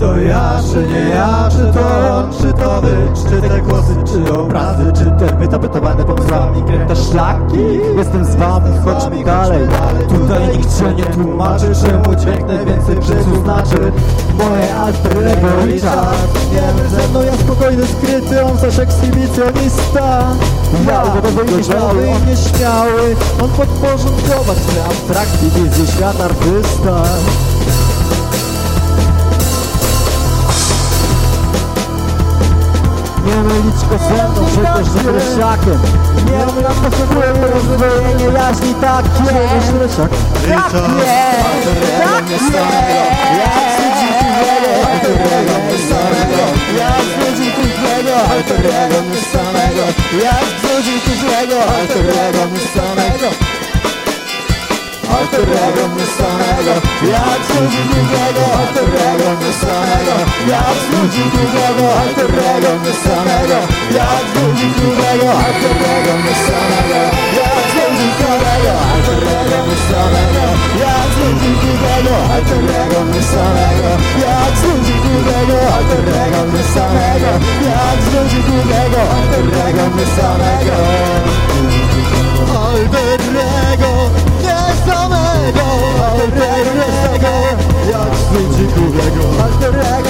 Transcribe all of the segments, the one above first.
to ja, czy nie ja, czy to on, czy to wy Czy te głosy, czy obrazy, czy te wytapetowane pomysłami kręte szlaki Jestem z wami, chodźmy dalej. Tutaj nikt się nie tłumaczy, czemu dźwięk najwięcej przysłu znaczy. Moje alter ego Richard. Wiemy ze mną, ja spokojny, skryty, on zaś ekshibicjonista. Ja, gotowy i nieśmiały, on podporządkować mnie abstrakcji wizji świata artysta Nie mylić go ze mną, przecież z Lesiakiem Nie nam potrzebujemy rozdwojenie jaźni takie Lesiak Takie, takie Jak z ludzi kuchnego, alterego my samego Jak z ludzi kuchnego, alterego my samego Jak z ludzi kuchnego, alterego my samego samego Jak samego Jak z ludzi kuchnego, alterego my samego Jak z ludzi kuchnego, alterego my samego Jak z ludzi kuchnego, alterego my samego Jak z ludzi kuchnego, alterego my samego Jak z ludzi kuchnego, alterego my samego Jak z ludzi kuchnego, alterego my samego Alterego nie samego Alterego Jak z ludzi kuchnego Alterego nie samego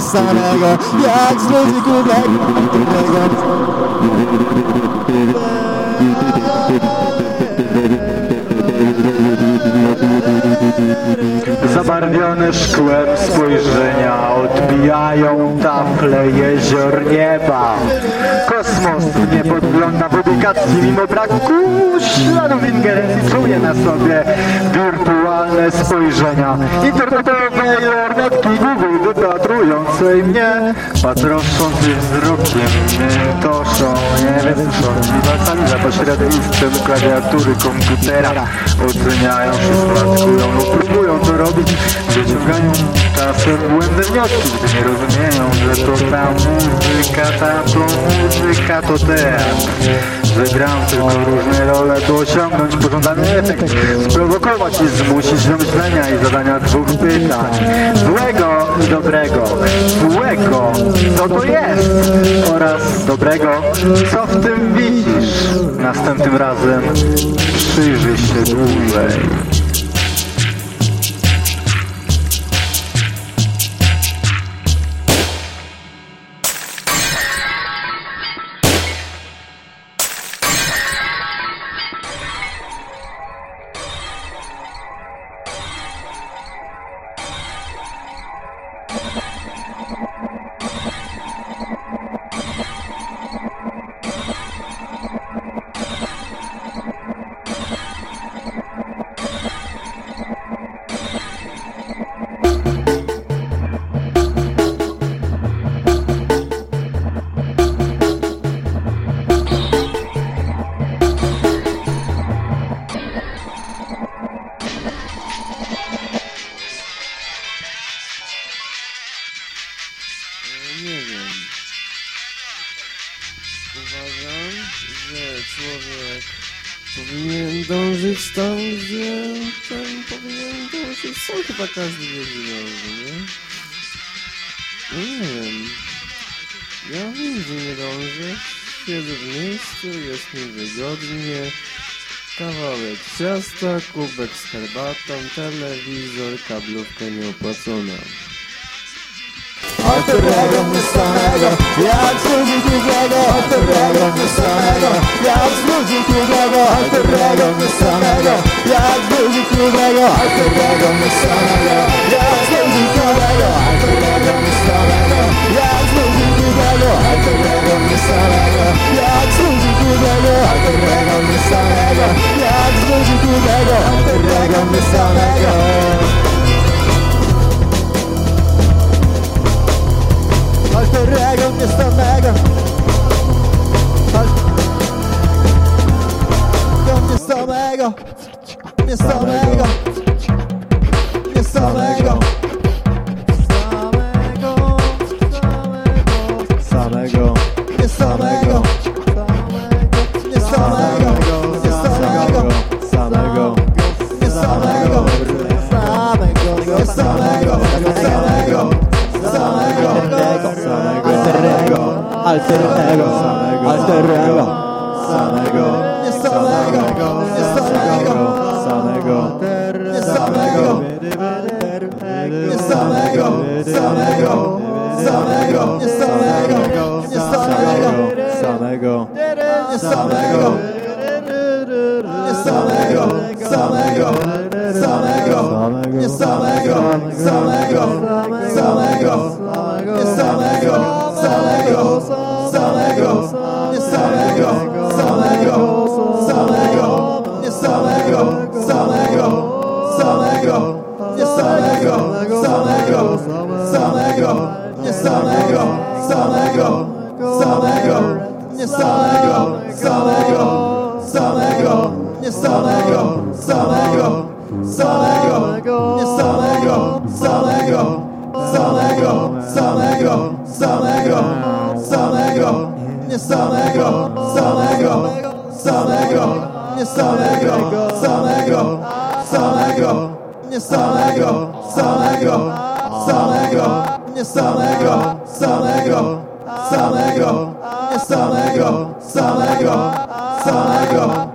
Samego Jak z ludzi Alterego Zabarwione szkłem spojrzenia odbijają tafle jezior nieba. Kosmos nie podgląda w ubikacji mimo braku śladów ingerencji czuje na sobie wirtualne spojrzenia internetowe i lornetki Google wypatrującej mnie. Patrząc wzrokiem mnie toszą nie wysłysząc wiwacami za pośrednictwem klawiatury komputera. Oceniają się, spadkują czasem błędne wnioski gdy nie rozumieją, że to ta muzyka, ta to muzyka to teatr. Wygram tylko różne role, by osiągnąć pożądany efekt. Sprowokować i zmusić do myślenia i zadania dwóch pytań. Złego i dobrego. Złego, co to jest? Oraz dobrego, co w tym widzisz? Następnym razem przyjrzyj się dłużej dążyć tam, gdzie ten powinien dążyć. Sam chyba każdy wie, gdzie dąży, nie? No nie wiem. Ja że nie dążę. Siedzę w miejscu, jest mi wygodnie. Kawałek ciasta, kubek z herbatą, telewizor, kablówka nieopłacona. Alterego my samego Jak z ludzi kuchnego Alterego my samego Jak z ludzi samego, samego, samego, alterego, alterego, alterego, Samego nie samego, nie samego, Samego nie samego, nie samego, samego, samego, nie samego, nie samego, Samego nie samego, nie samego, samego, samego, nie samego, samego, samego, nie samego, samego, samego, nie samego, samego, samego, nie samego, samego, samego, nie samego, samego, samego, nie samego, samego, samego, nie samego, samego, samego, nie samego, samego samego, samego, samego, samego, samego, samego, samego, nie samego, samego, samego, nie samego, samego, samego, nie samego, samego, samego, nie samego, samego, samego, nie samego, samego, samego.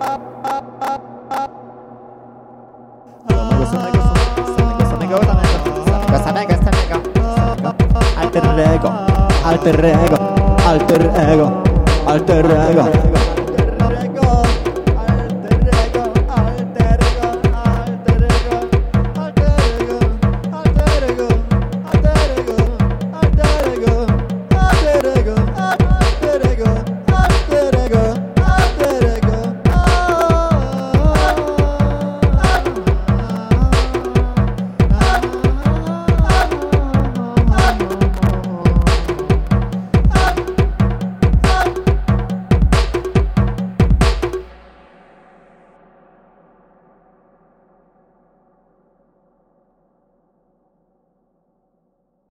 Alter ego Alter ego Alter ego Alter ego